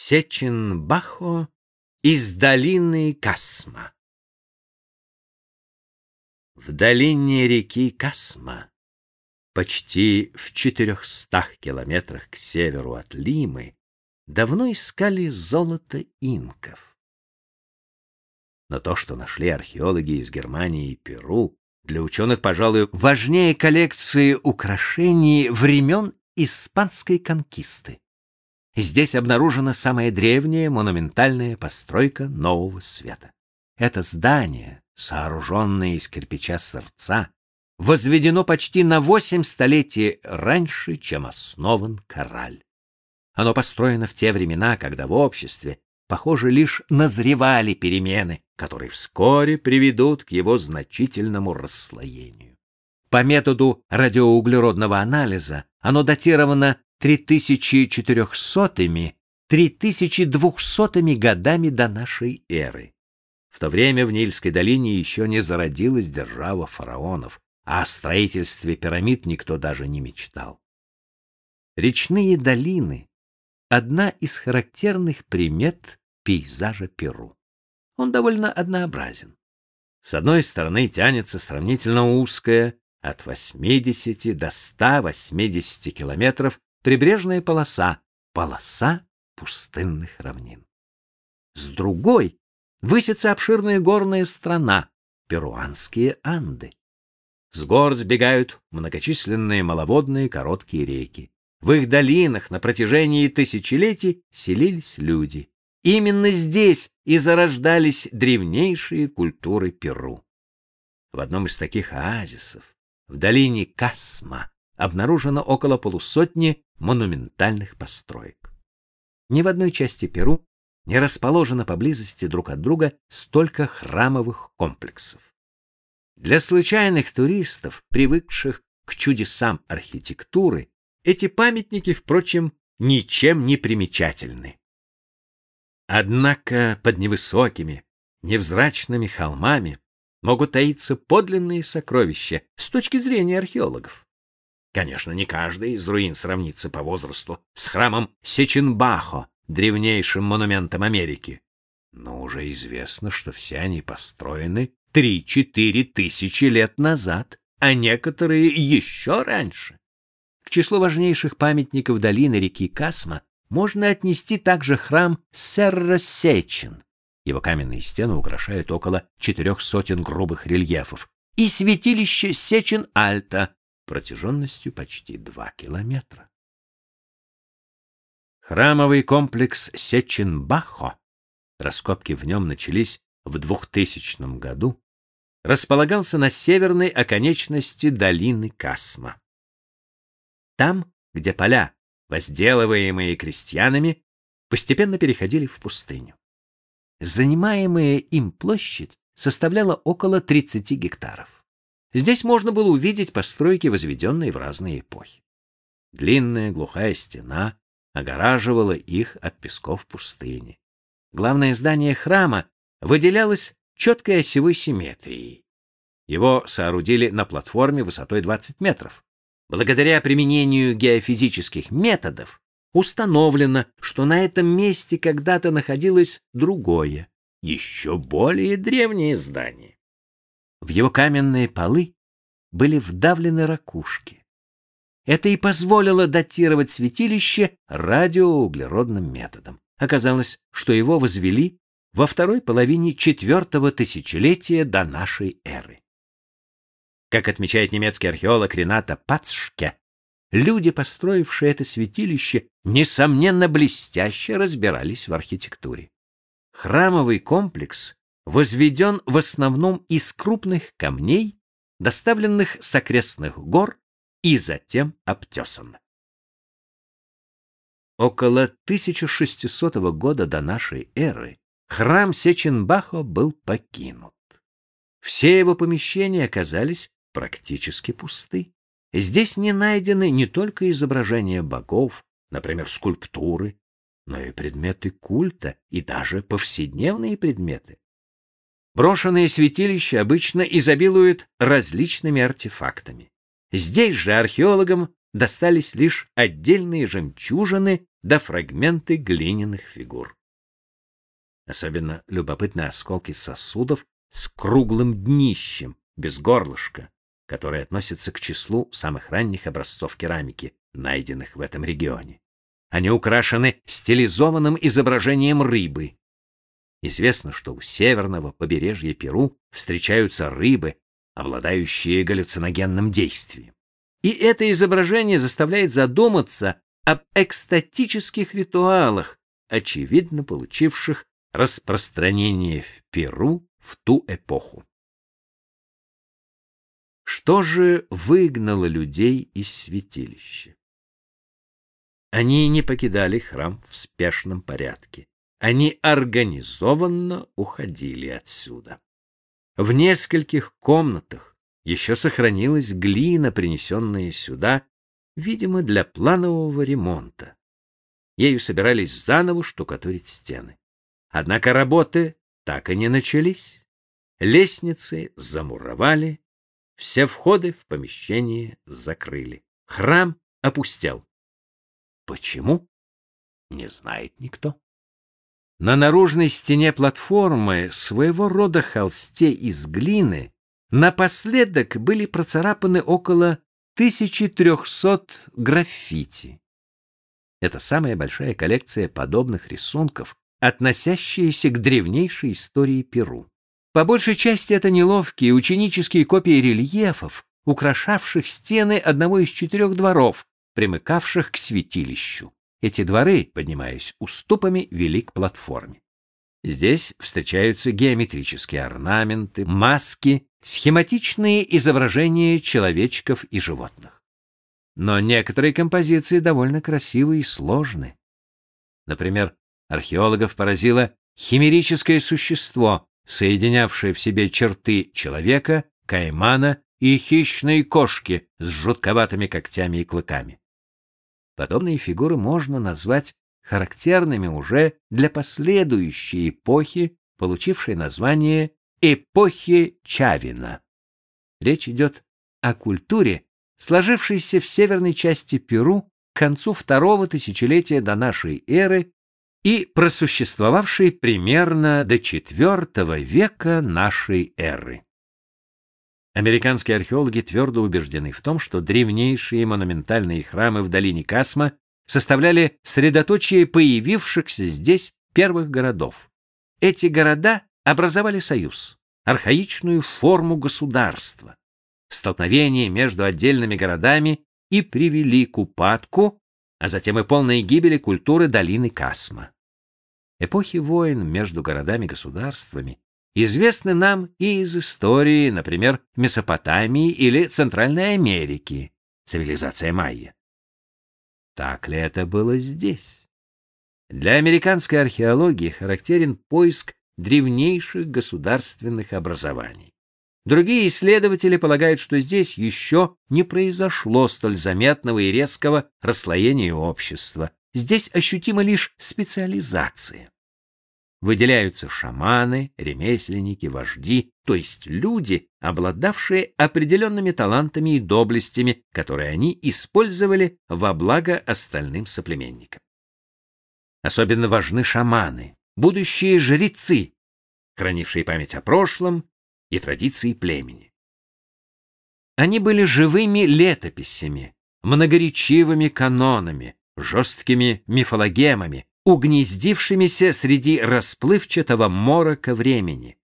Сечин-Бахо из долины Касма. В долине реки Касма, почти в четырехстах километрах к северу от Лимы, давно искали золото инков. Но то, что нашли археологи из Германии и Перу, для ученых, пожалуй, важнее коллекции украшений времен испанской конкисты. Здесь обнаружена самая древняя монументальная постройка Нового Света. Это здание, сооруженное из кирпича сырца, возведено почти на восемь столетий раньше, чем основан Кораль. Оно построено в те времена, когда в обществе, похоже, лишь назревали перемены, которые вскоре приведут к его значительному расслоению. По методу радиоуглеродного анализа оно датировано 3400-3200 годами до нашей эры. В то время в Нильской долине еще не зародилась держава фараонов, а о строительстве пирамид никто даже не мечтал. Речные долины — одна из характерных примет пейзажа Перу. Он довольно однообразен. С одной стороны тянется сравнительно узкая, от 80 до 180 километров, прибрежная полоса, полоса пустынных равнин. С другой высится обширная горная страна, перуанские Анды. С гор сбегают многочисленные маловодные короткие реки. В их долинах на протяжении тысячелетий селились люди. Именно здесь и зарождались древнейшие культуры Перу. В одном из таких оазисов, в долине Касма, обнаружено около полусотни монументальных построек. Ни в одной части Перу не расположено поблизости друг от друга столько храмовых комплексов. Для случайных туристов, привыкших к чудесам архитектуры, эти памятники, впрочем, ничем не примечательны. Однако под невысокими, невзрачными холмами могут таиться подлинные сокровища с точки зрения археологов. Конечно, не каждый из руин сравнится по возрасту с храмом Сеченбахо, древнейшим монументом Америки. Но уже известно, что все они построены 3-4 тысячи лет назад, а некоторые еще раньше. К числу важнейших памятников долины реки Касма можно отнести также храм Серра-Сечин. Его каменные стены украшают около четырех сотен грубых рельефов, и святилище Сечин-Альта, протяженностью почти 2 километра. Храмовый комплекс Сеченбахо, раскопки в нем начались в 2000 году, располагался на северной оконечности долины Касма. Там, где поля, возделываемые крестьянами, постепенно переходили в пустыню. Занимаемая им площадь составляла около 30 гектаров. Здесь можно было увидеть постройки, возведенные в разные эпохи. Длинная глухая стена огораживала их от песков пустыни. Главное здание храма выделялось четкой осевой симметрией. Его соорудили на платформе высотой 20 метров. Благодаря применению геофизических методов установлено, что на этом месте когда-то находилось другое, еще более древнее здание. В его каменные полы были вдавлены ракушки. Это и позволило датировать святилище радиоуглеродным методом. Оказалось, что его возвели во второй половине четвертого тысячелетия до нашей эры. Как отмечает немецкий археолог Рената Пацшке, люди, построившие это святилище, несомненно блестяще разбирались в архитектуре. Храмовый комплекс возведен в основном из крупных камней, доставленных с окрестных гор и затем обтесан. Около 1600 года до нашей эры храм Сеченбахо был покинут. Все его помещения оказались практически пусты. Здесь не найдены не только изображения богов, например, скульптуры, но и предметы культа и даже повседневные предметы. Брошенные святилища обычно изобилуют различными артефактами. Здесь же археологам достались лишь отдельные жемчужины до фрагменты глиняных фигур. Особенно любопытны осколки сосудов с круглым днищем, без горлышка, которые относятся к числу самых ранних образцов керамики, найденных в этом регионе. Они украшены стилизованным изображением рыбы. Известно, что у северного побережья Перу встречаются рыбы, обладающие галлюциногенным действием. И это изображение заставляет задуматься об экстатических ритуалах, очевидно получивших распространение в Перу в ту эпоху. Что же выгнало людей из святилища? Они не покидали храм в спешном порядке. Они организованно уходили отсюда. В нескольких комнатах еще сохранилась глина, принесенная сюда, видимо, для планового ремонта. Ею собирались заново штукатурить стены. Однако работы так и не начались. Лестницы замуровали, все входы в помещение закрыли. Храм опустел. Почему? Не знает никто. На наружной стене платформы, своего рода холсте из глины, напоследок были процарапаны около 1300 граффити. Это самая большая коллекция подобных рисунков, относящиеся к древнейшей истории Перу. По большей части это неловкие ученические копии рельефов, украшавших стены одного из четырех дворов, примыкавших к святилищу. Эти дворы, поднимаясь уступами, вели к платформе. Здесь встречаются геометрические орнаменты, маски, схематичные изображения человечков и животных. Но некоторые композиции довольно красивы и сложны. Например, археологов поразило химерическое существо, соединявшее в себе черты человека, каймана и хищной кошки с жутковатыми когтями и клыками. Подобные фигуры можно назвать характерными уже для последующей эпохи, получившей название эпохи Чавина. Речь идет о культуре, сложившейся в северной части Перу к концу второго тысячелетия до нашей эры и просуществовавшей примерно до IV века нашей эры. Американские археологи твердо убеждены в том, что древнейшие монументальные храмы в долине Касма составляли средоточие появившихся здесь первых городов. Эти города образовали союз, архаичную форму государства. Столкновения между отдельными городами и привели к упадку, а затем и полной гибели культуры долины Касма. Эпохи войн между городами-государствами известны нам и из истории, например, Месопотамии или Центральной Америки, цивилизация майя. Так ли это было здесь? Для американской археологии характерен поиск древнейших государственных образований. Другие исследователи полагают, что здесь еще не произошло столь заметного и резкого расслоения общества. Здесь ощутима лишь специализация. Выделяются шаманы, ремесленники, вожди, то есть люди, обладавшие определенными талантами и доблестями, которые они использовали во благо остальным соплеменникам. Особенно важны шаманы, будущие жрецы, хранившие память о прошлом и традиции племени. Они были живыми летописями, многоречивыми канонами, жесткими мифологемами, угнездившимися среди расплывчатого морока времени.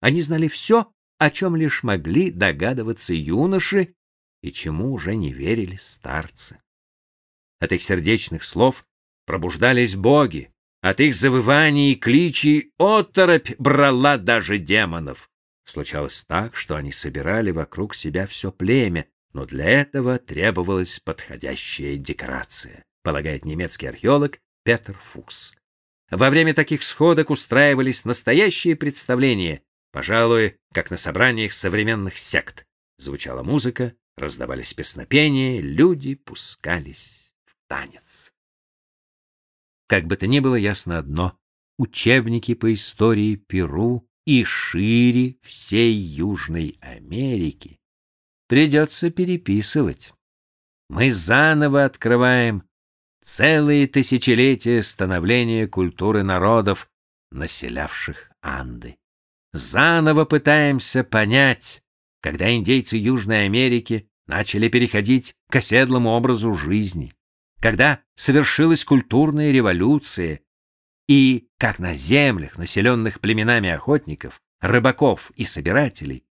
Они знали все, о чем лишь могли догадываться юноши и чему уже не верили старцы. От их сердечных слов пробуждались боги, от их завываний и кличей оторопь брала даже демонов. Случалось так, что они собирали вокруг себя все племя, но для этого требовалась подходящая декорация, полагает немецкий археолог Петер Фукс. Во время таких сходок устраивались настоящие представления, пожалуй, как на собраниях современных сект. Звучала музыка, раздавались песнопения, люди пускались в танец. Как бы то ни было ясно одно: учебники по истории Перу и шире всей Южной Америки придется переписывать. Мы заново открываем целые тысячелетия становления культуры народов, населявших Анды. Заново пытаемся понять, когда индейцы Южной Америки начали переходить к оседлому образу жизни, когда совершилась культурная революция, и как на землях, населенных племенами охотников, рыбаков и собирателей,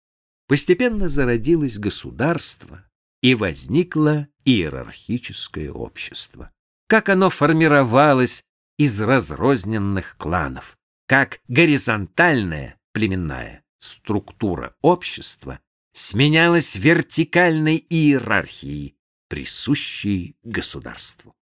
постепенно зародилось государство и возникло иерархическое общество. Как оно формировалось из разрозненных кланов, как горизонтальная племенная структура общества сменялась вертикальной иерархией, присущей государству.